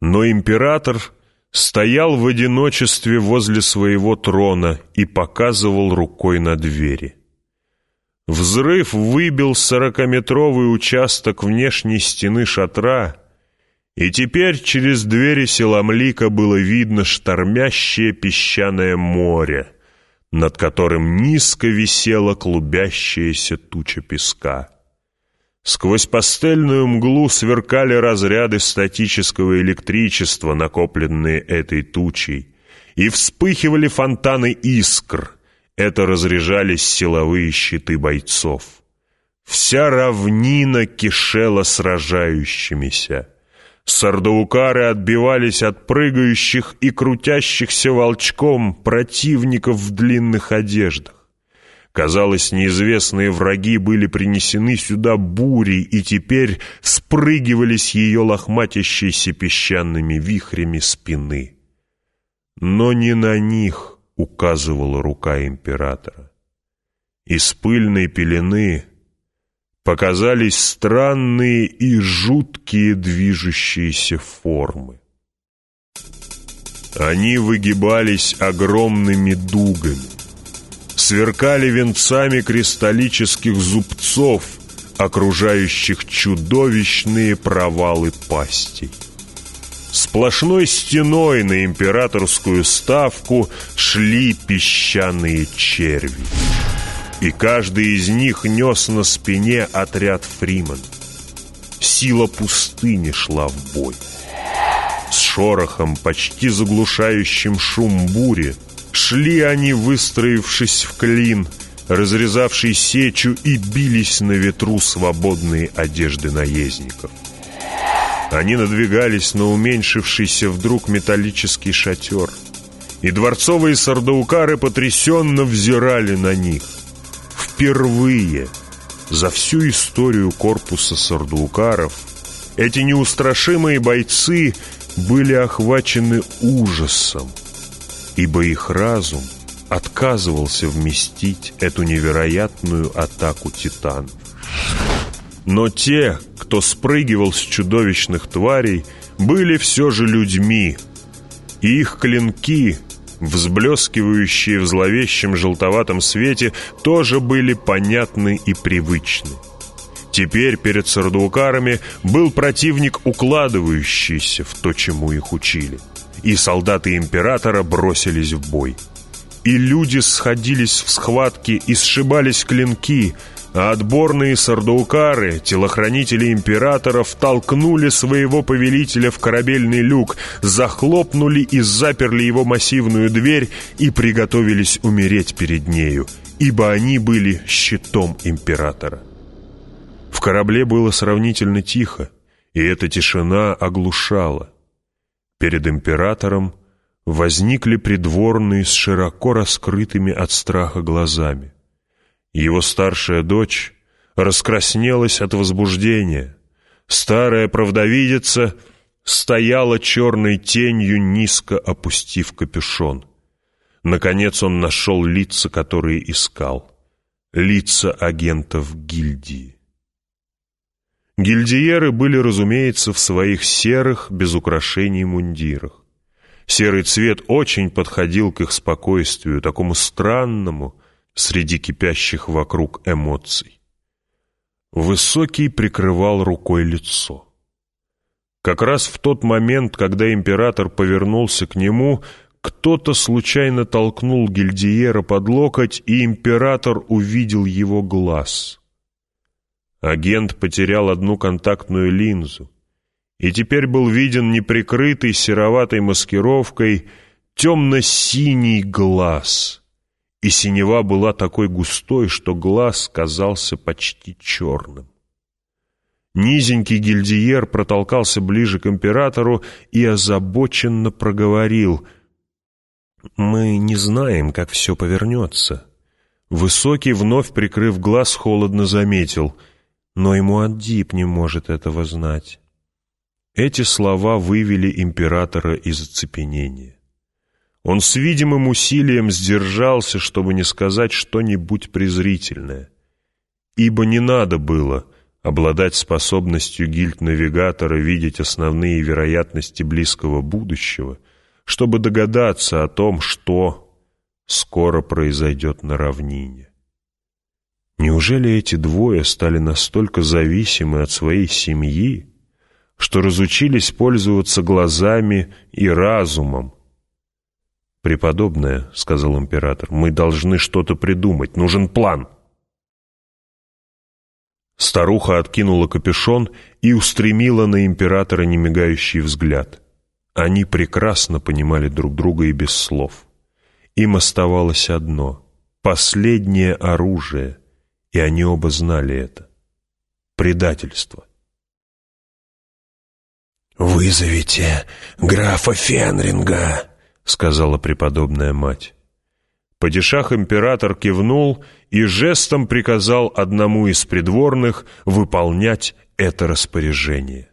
Но император стоял в одиночестве возле своего трона и показывал рукой на двери. Взрыв выбил сорокаметровый участок внешней стены шатра, и теперь через двери Селамлика было видно штормящее песчаное море, над которым низко висела клубящаяся туча песка. Сквозь пастельную мглу сверкали разряды статического электричества, накопленные этой тучей, и вспыхивали фонтаны искр. Это разряжались силовые щиты бойцов. Вся равнина кишела сражающимися. Сардаукары отбивались от прыгающих и крутящихся волчком противников в длинных одеждах. Казалось, неизвестные враги были принесены сюда бурей и теперь спрыгивались ее лохматящиеся песчаными вихрями спины. Но не на них указывала рука императора. Из пыльной пелены показались странные и жуткие движущиеся формы. Они выгибались огромными дугами, сверкали венцами кристаллических зубцов, окружающих чудовищные провалы пастей. Сплошной стеной на императорскую ставку шли песчаные черви. И каждый из них нес на спине отряд Фриман. Сила пустыни шла в бой. С шорохом, почти заглушающим шум бури, Шли они, выстроившись в клин, разрезавший сечу, и бились на ветру свободные одежды наездников. Они надвигались на уменьшившийся вдруг металлический шатер, и дворцовые сардаукары потрясенно взирали на них. Впервые за всю историю корпуса сардаукаров эти неустрашимые бойцы были охвачены ужасом, ибо их разум отказывался вместить эту невероятную атаку титанов. Но те, кто спрыгивал с чудовищных тварей, были все же людьми, и их клинки, взблескивающие в зловещем желтоватом свете, тоже были понятны и привычны. Теперь перед сардуукарами был противник, укладывающийся в то, чему их учили – и солдаты императора бросились в бой. И люди сходились в схватки и сшибались клинки, а отборные сардаукары, телохранители императора, втолкнули своего повелителя в корабельный люк, захлопнули и заперли его массивную дверь и приготовились умереть перед нею, ибо они были щитом императора. В корабле было сравнительно тихо, и эта тишина оглушала. Перед императором возникли придворные с широко раскрытыми от страха глазами. Его старшая дочь раскраснелась от возбуждения. Старая правдовидица стояла черной тенью, низко опустив капюшон. Наконец он нашел лица, которые искал. Лица агентов гильдии. Гильдиеры были, разумеется, в своих серых, без украшений мундирах. Серый цвет очень подходил к их спокойствию, такому странному среди кипящих вокруг эмоций. Высокий прикрывал рукой лицо. Как раз в тот момент, когда император повернулся к нему, кто-то случайно толкнул гильдиера под локоть, и император увидел его глаз — Агент потерял одну контактную линзу и теперь был виден неприкрытый сероватой маскировкой темно-синий глаз. И синева была такой густой, что глаз казался почти черным. Низенький гильдиер протолкался ближе к императору и озабоченно проговорил. «Мы не знаем, как все повернется». Высокий, вновь прикрыв глаз, холодно заметил — но и Муаддиб не может этого знать. Эти слова вывели императора из оцепенения. Он с видимым усилием сдержался, чтобы не сказать что-нибудь презрительное. Ибо не надо было обладать способностью гильд-навигатора видеть основные вероятности близкого будущего, чтобы догадаться о том, что скоро произойдет на равнине. Неужели эти двое стали настолько зависимы от своей семьи, что разучились пользоваться глазами и разумом? «Преподобная», — сказал император, — «мы должны что-то придумать, нужен план». Старуха откинула капюшон и устремила на императора немигающий взгляд. Они прекрасно понимали друг друга и без слов. Им оставалось одно — последнее оружие, и они оба знали это — предательство. «Вызовите графа Фенринга», — сказала преподобная мать. Падишах-император кивнул и жестом приказал одному из придворных выполнять это распоряжение.